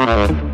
Música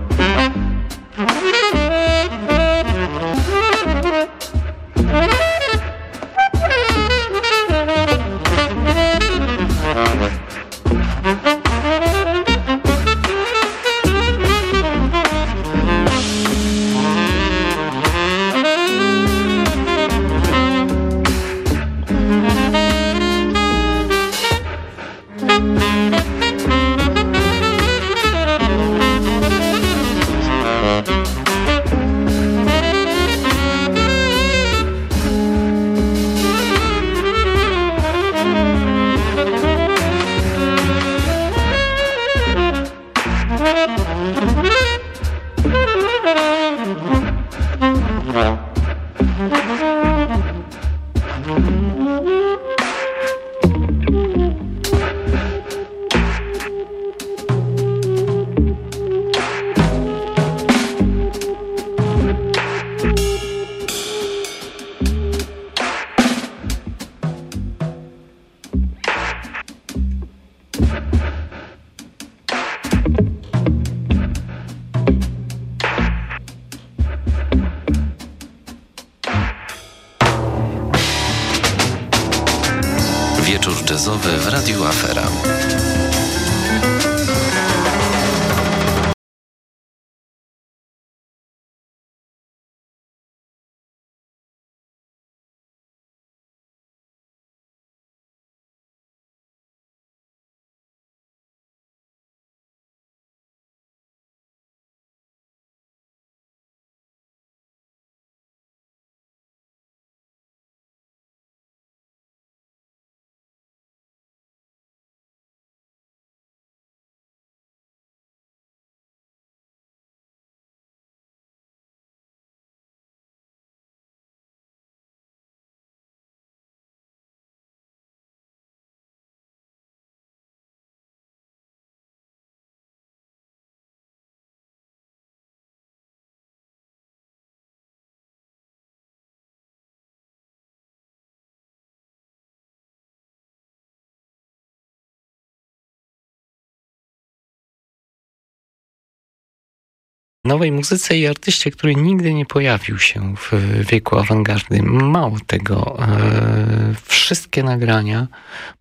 nowej muzyce i artyście, który nigdy nie pojawił się w wieku awangardy. Mało tego, e, wszystkie nagrania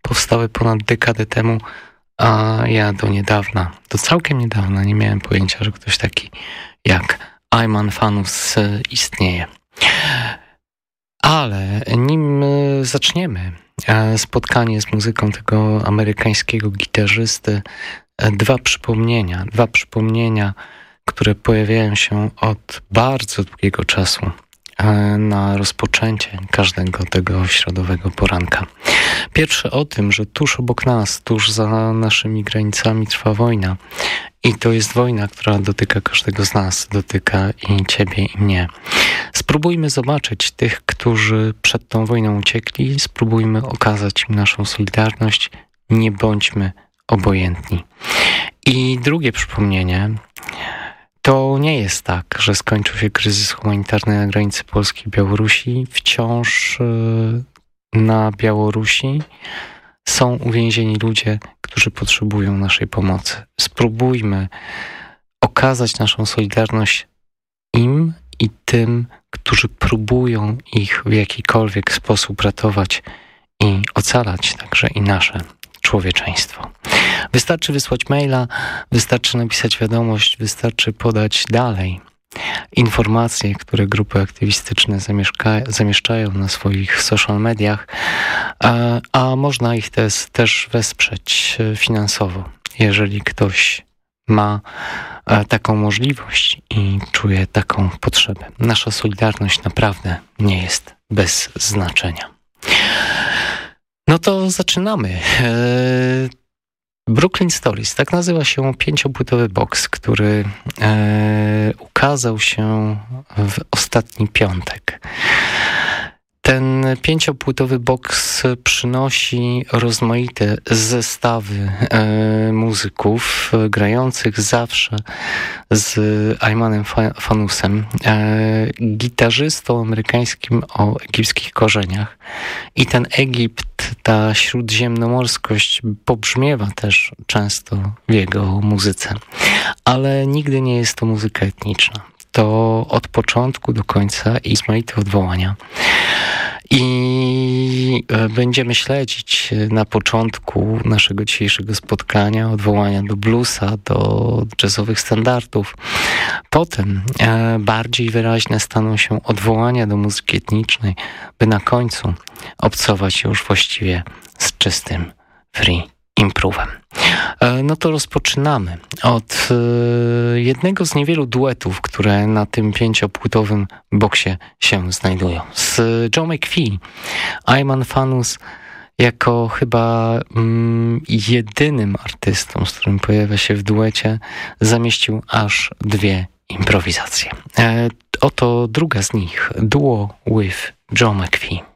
powstały ponad dekadę temu, a ja do niedawna, do całkiem niedawna nie miałem pojęcia, że ktoś taki jak Ayman Fanus istnieje. Ale nim zaczniemy e, spotkanie z muzyką tego amerykańskiego gitarzysty, e, dwa przypomnienia, dwa przypomnienia które pojawiają się od bardzo długiego czasu e, na rozpoczęcie każdego tego środowego poranka. Pierwsze o tym, że tuż obok nas, tuż za naszymi granicami trwa wojna i to jest wojna, która dotyka każdego z nas, dotyka i ciebie i mnie. Spróbujmy zobaczyć tych, którzy przed tą wojną uciekli, spróbujmy okazać im naszą solidarność, nie bądźmy obojętni. I drugie przypomnienie, to nie jest tak, że skończył się kryzys humanitarny na granicy Polski i Białorusi. Wciąż y, na Białorusi są uwięzieni ludzie, którzy potrzebują naszej pomocy. Spróbujmy okazać naszą solidarność im i tym, którzy próbują ich w jakikolwiek sposób ratować i ocalać także i nasze człowieczeństwo. Wystarczy wysłać maila, wystarczy napisać wiadomość, wystarczy podać dalej informacje, które grupy aktywistyczne zamieszczają na swoich social mediach, a, a można ich też, też wesprzeć e, finansowo, jeżeli ktoś ma e, taką możliwość i czuje taką potrzebę. Nasza solidarność naprawdę nie jest bez znaczenia. No to zaczynamy. Brooklyn Stories, tak nazywa się pięciopłytowy box, który e, ukazał się w ostatni piątek. Ten pięciopłytowy boks przynosi rozmaite zestawy e, muzyków e, grających zawsze z Aymanem Fanusem, e, gitarzystą amerykańskim o egipskich korzeniach. I ten Egipt, ta śródziemnomorskość pobrzmiewa też często w jego muzyce, ale nigdy nie jest to muzyka etniczna to od początku do końca i rozmaite odwołania. I e, będziemy śledzić na początku naszego dzisiejszego spotkania odwołania do bluesa, do jazzowych standardów. Potem e, bardziej wyraźne staną się odwołania do muzyki etnicznej, by na końcu obcować już właściwie z czystym free improwem. E, no to rozpoczynamy od e, jednego z niewielu duetów, które na tym pięciopłytowym boksie się znajdują. Z Joe McPhee, Ayman Fanus jako chyba mm, jedynym artystą, z którym pojawia się w duecie, zamieścił aż dwie improwizacje. E, oto druga z nich, duo with Joe McPhee.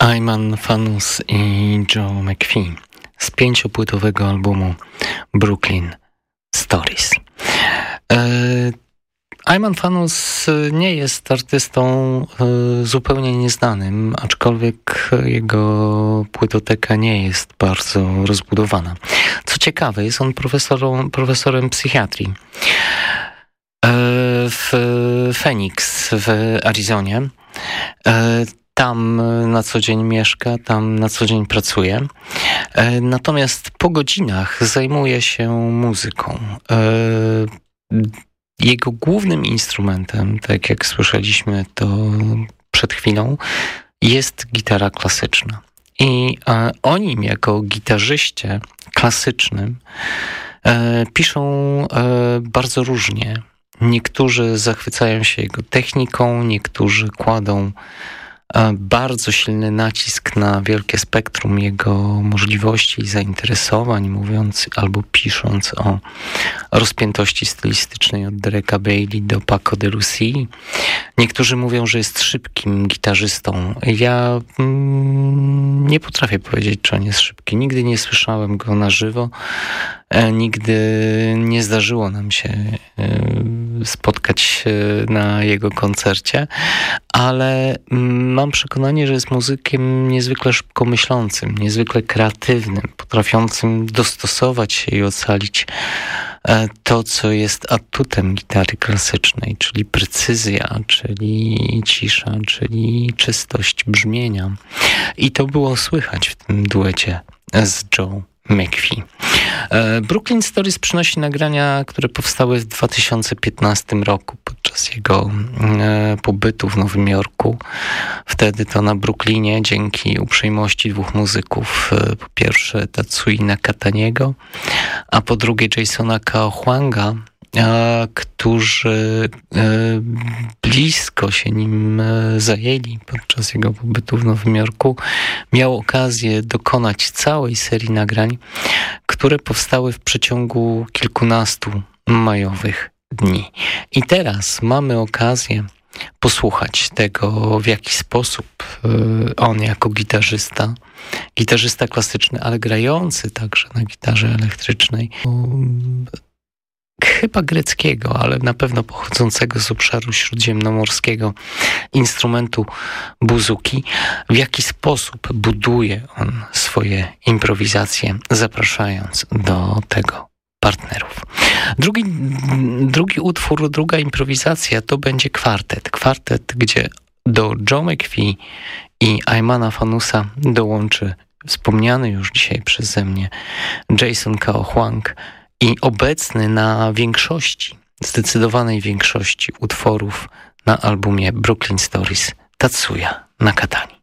Ayman Fanus i Joe McPhee z pięciopłytowego albumu Brooklyn Stories. E, Ayman Fanus nie jest artystą e, zupełnie nieznanym, aczkolwiek jego płytoteka nie jest bardzo rozbudowana. Co ciekawe, jest on profesorem, psychiatrii e, w Phoenix w Arizonie. Tam e, na co dzień mieszka, tam na co dzień pracuje. E, natomiast po godzinach zajmuje się muzyką. E, jego głównym instrumentem, tak jak słyszeliśmy to przed chwilą, jest gitara klasyczna. I o nim jako gitarzyście klasycznym piszą bardzo różnie. Niektórzy zachwycają się jego techniką, niektórzy kładą bardzo silny nacisk na wielkie spektrum jego możliwości i zainteresowań, mówiąc albo pisząc o rozpiętości stylistycznej od Dereka Bailey do Paco de Lucy. Niektórzy mówią, że jest szybkim gitarzystą. Ja mm, nie potrafię powiedzieć, czy on jest szybki. Nigdy nie słyszałem go na żywo. E, nigdy nie zdarzyło nam się e, spotkać na jego koncercie, ale mm, mam przekonanie, że jest muzykiem niezwykle szybko myślącym, niezwykle kreatywnym, potrafiącym dostosować się i ocalić e, to, co jest atutem gitary klasycznej, czyli precyzja, czyli cisza, czyli czystość brzmienia. I to było słychać w tym duecie z Joe McPhee. E, Brooklyn Stories przynosi nagrania, które powstały w 2015 roku podczas jego e, pobytu w Nowym Jorku. Wtedy to na Brooklynie dzięki uprzejmości dwóch muzyków, e, po pierwsze Tatsui Nakataniego, a po drugie Jasona Kaohwanga, którzy e, blisko się nim e, zajęli podczas jego pobytu w Nowym Jorku, miał okazję dokonać całej serii nagrań, które powstały w przeciągu kilkunastu majowych dni. I teraz mamy okazję posłuchać tego, w jaki sposób e, on jako gitarzysta, gitarzysta klasyczny, ale grający także na gitarze elektrycznej, chyba greckiego, ale na pewno pochodzącego z obszaru śródziemnomorskiego instrumentu buzuki, w jaki sposób buduje on swoje improwizacje, zapraszając do tego partnerów. Drugi, drugi utwór, druga improwizacja to będzie kwartet. Kwartet, gdzie do Joe McPhee i Aymana Fanusa dołączy wspomniany już dzisiaj przeze mnie Jason Kao Huang i obecny na większości, zdecydowanej większości utworów na albumie Brooklyn Stories Tatsuya Nakatani.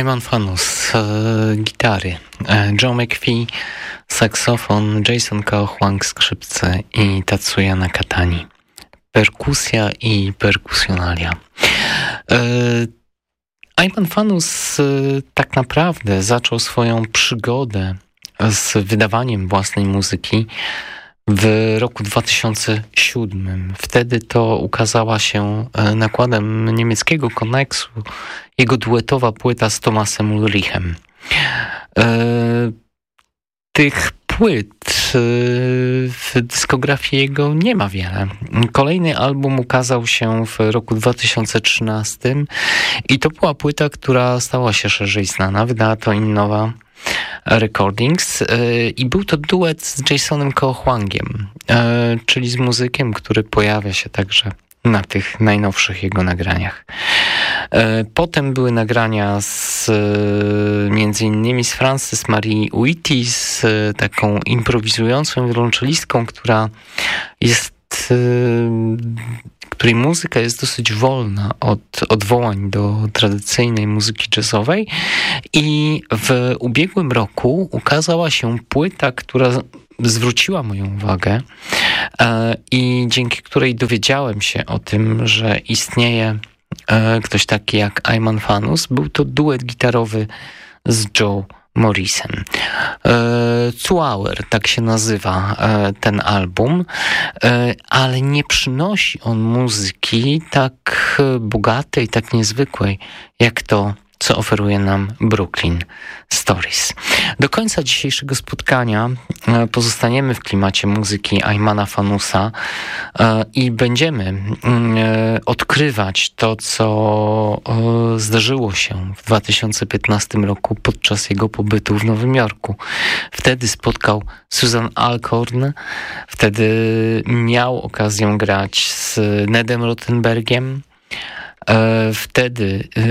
Ayman Fanus, e, gitary, e, Joe McPhee, saksofon, Jason Kaohwang, skrzypce i Tatsuya Nakatani. Perkusja i perkusjonalia. E, Fanus e, tak naprawdę zaczął swoją przygodę z wydawaniem własnej muzyki w roku 2007. Wtedy to ukazała się e, nakładem niemieckiego Konexu jego duetowa płyta z Tomasem Ulrichem. E, tych płyt e, w dyskografii jego nie ma wiele. Kolejny album ukazał się w roku 2013 i to była płyta, która stała się szerzej znana. Wydała to Innowa Recordings i był to duet z Jasonem Kochwangiem, czyli z muzykiem, który pojawia się także na tych najnowszych jego nagraniach. Potem były nagrania z między innymi z Frances Marie Uitty, z taką improwizującą wiolonczelistką, która jest której muzyka jest dosyć wolna od odwołań do tradycyjnej muzyki jazzowej i w ubiegłym roku ukazała się płyta, która zwróciła moją uwagę e, i dzięki której dowiedziałem się o tym, że istnieje e, ktoś taki jak Ayman Fanus. Był to duet gitarowy z Joe Morrison. Two tak się nazywa e, ten album, e, ale nie przynosi on muzyki tak bogatej, tak niezwykłej, jak to co oferuje nam Brooklyn Stories. Do końca dzisiejszego spotkania e, pozostaniemy w klimacie muzyki Aymana Fanusa e, i będziemy mm, e, odkrywać to, co zdarzyło się w 2015 roku podczas jego pobytu w Nowym Jorku. Wtedy spotkał Susan Alcorn, wtedy miał okazję grać z Nedem Rottenbergiem, wtedy e,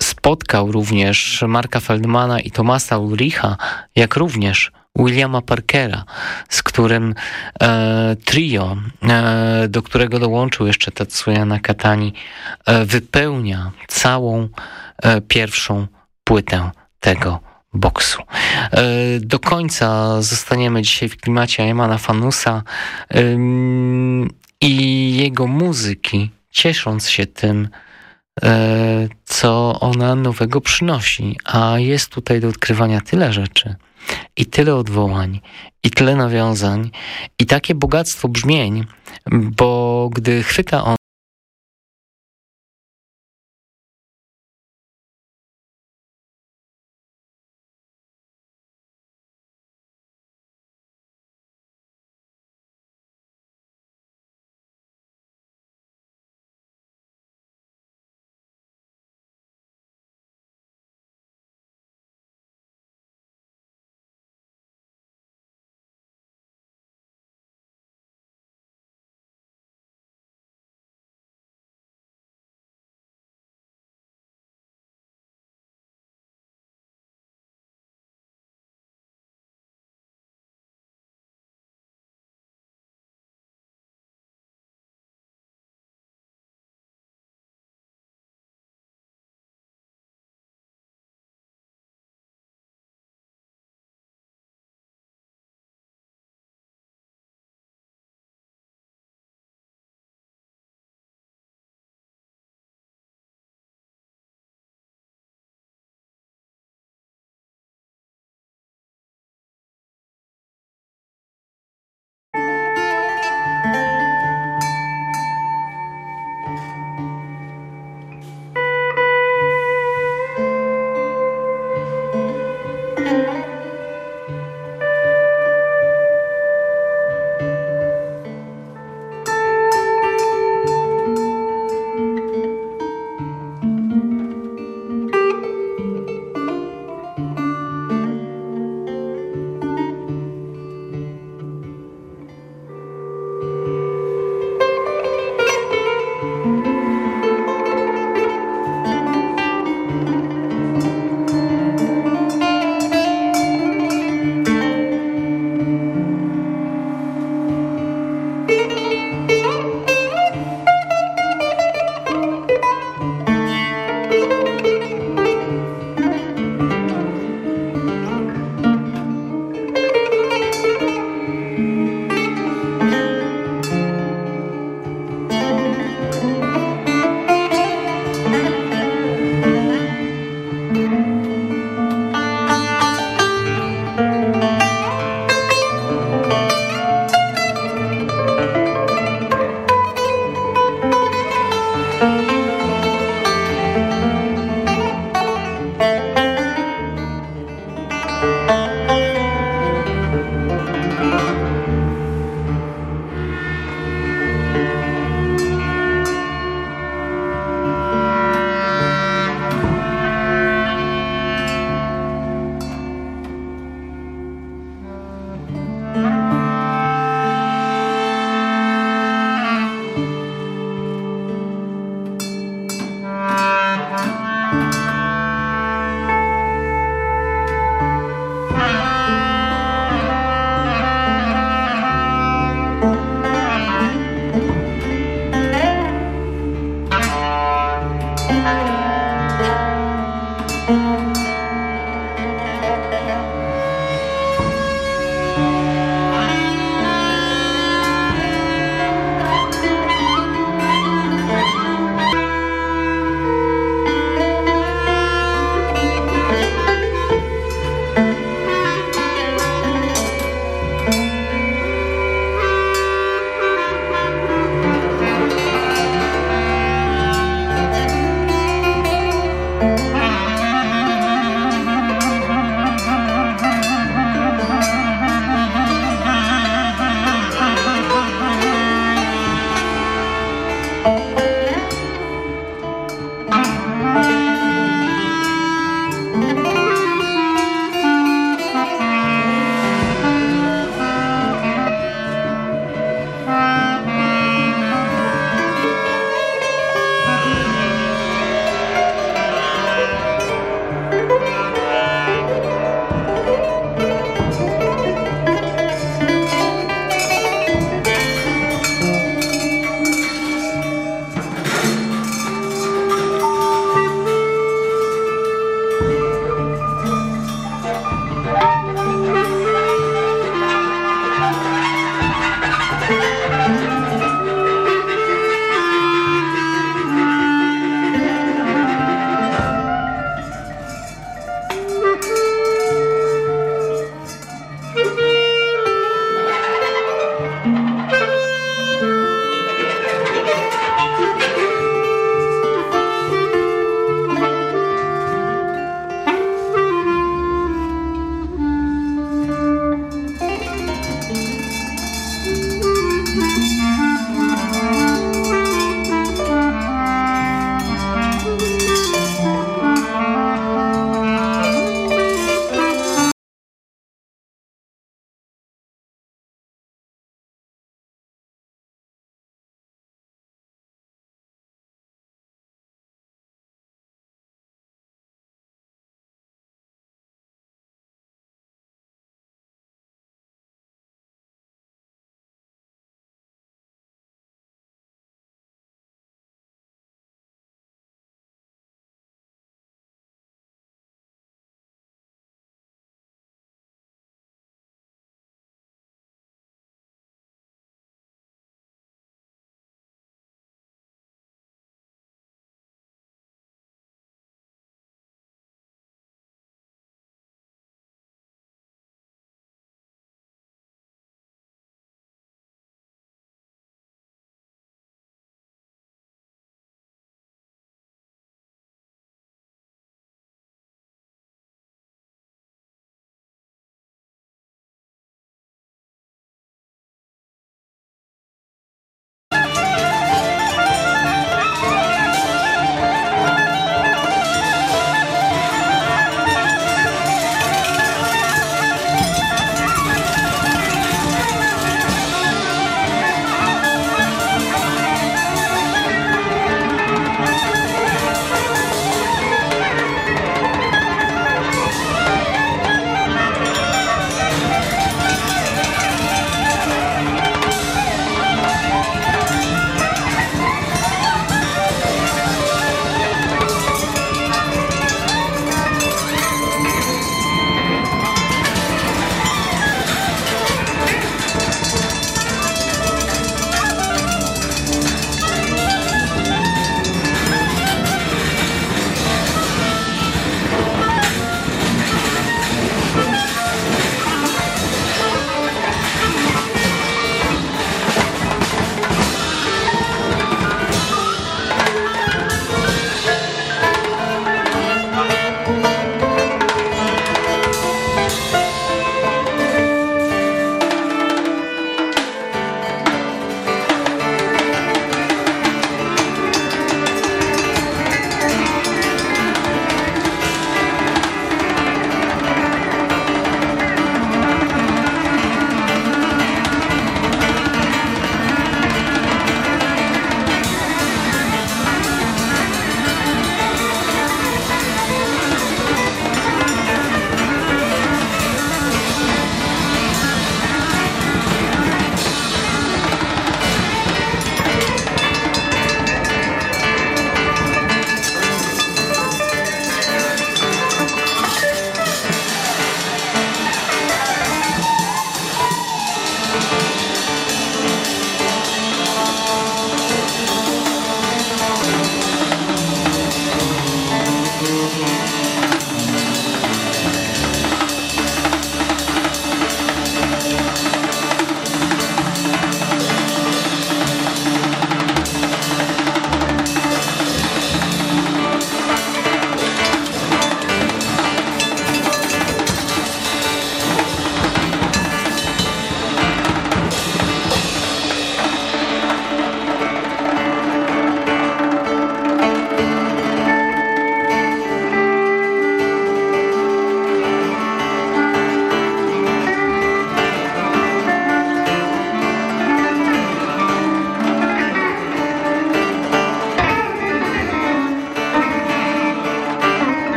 spotkał również Marka Feldmana i Tomasa Ulricha, jak również Williama Parkera, z którym e, trio, e, do którego dołączył jeszcze Tatsuya Nakatani, e, wypełnia całą e, pierwszą płytę tego boksu. Do końca zostaniemy dzisiaj w klimacie Aymana Fanusa i jego muzyki, ciesząc się tym, e, co ona nowego przynosi. A jest tutaj do odkrywania tyle rzeczy, i tyle odwołań, i tyle nawiązań, i takie bogactwo brzmień, bo gdy chwyta on